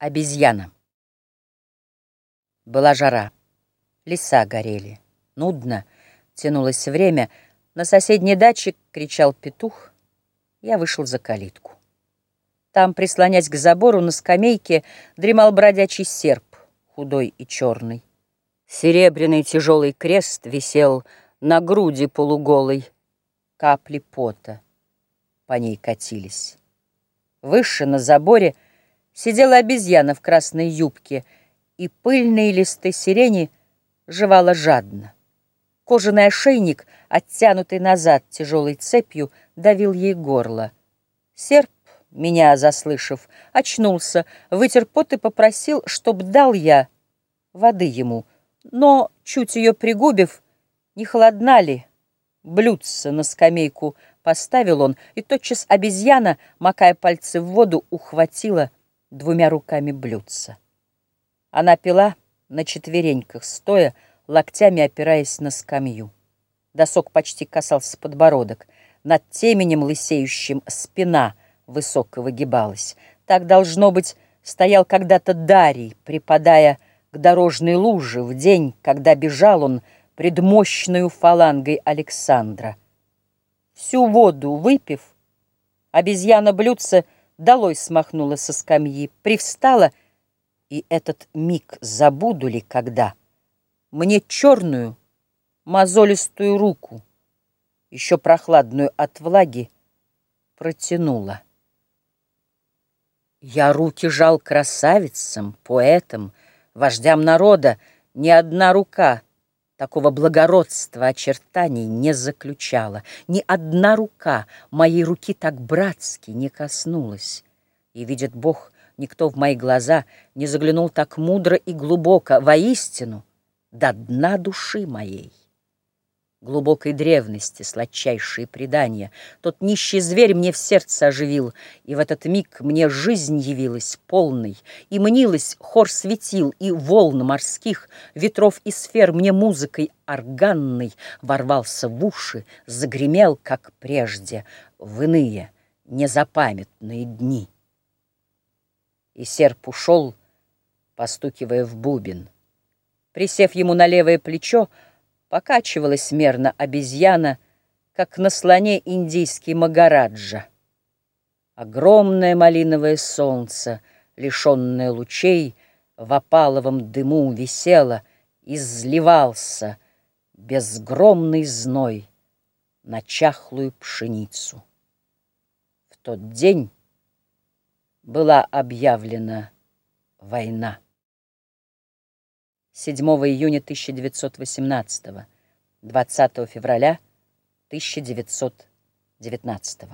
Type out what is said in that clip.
Обезьяна. Была жара. Леса горели. Нудно. Тянулось время. На соседней даче кричал петух. Я вышел за калитку. Там, прислонясь к забору на скамейке, дремал бродячий серп, худой и черный. Серебряный тяжелый крест висел на груди полуголой. Капли пота по ней катились. Выше на заборе — Сидела обезьяна в красной юбке, и пыльные листы сирени жевала жадно. Кожаный ошейник, оттянутый назад тяжелой цепью, давил ей горло. Серп, меня заслышав, очнулся, вытер пот и попросил, чтоб дал я воды ему. Но, чуть ее пригубив, не холодна ли, блюдце на скамейку поставил он, и тотчас обезьяна, макая пальцы в воду, ухватила — двумя руками блюдца. Она пила на четвереньках, стоя, локтями опираясь на скамью. Досок почти касался подбородок. Над теменем лысеющим спина высоко выгибалась. Так, должно быть, стоял когда-то Дарий, припадая к дорожной луже в день, когда бежал он пред мощную фалангой Александра. Всю воду выпив, обезьяна блюдца — долой смахнула со скамьи, привстала, и этот миг забуду ли когда, мне черную, мозолистую руку, еще прохладную от влаги, протянула. Я руки жал красавицам, поэтам, вождям народа, ни одна рука — Такого благородства очертаний не заключала. Ни одна рука моей руки так братски не коснулась. И, видит Бог, никто в мои глаза не заглянул так мудро и глубоко, воистину, до дна души моей глубокой древности, сладчайшие предания. Тот нищий зверь мне в сердце оживил, и в этот миг мне жизнь явилась полной, и мнилась хор светил и волн морских, ветров и сфер мне музыкой органной ворвался в уши, загремел, как прежде, в иные незапамятные дни. И серп ушел, постукивая в бубен. Присев ему на левое плечо, Покачивалась мерно обезьяна, Как на слоне индийский Магараджа. Огромное малиновое солнце, лишенное лучей, В опаловом дыму висело, Изливался безгромный зной На чахлую пшеницу. В тот день была объявлена война. 7 июня 1918, 20 февраля 1919.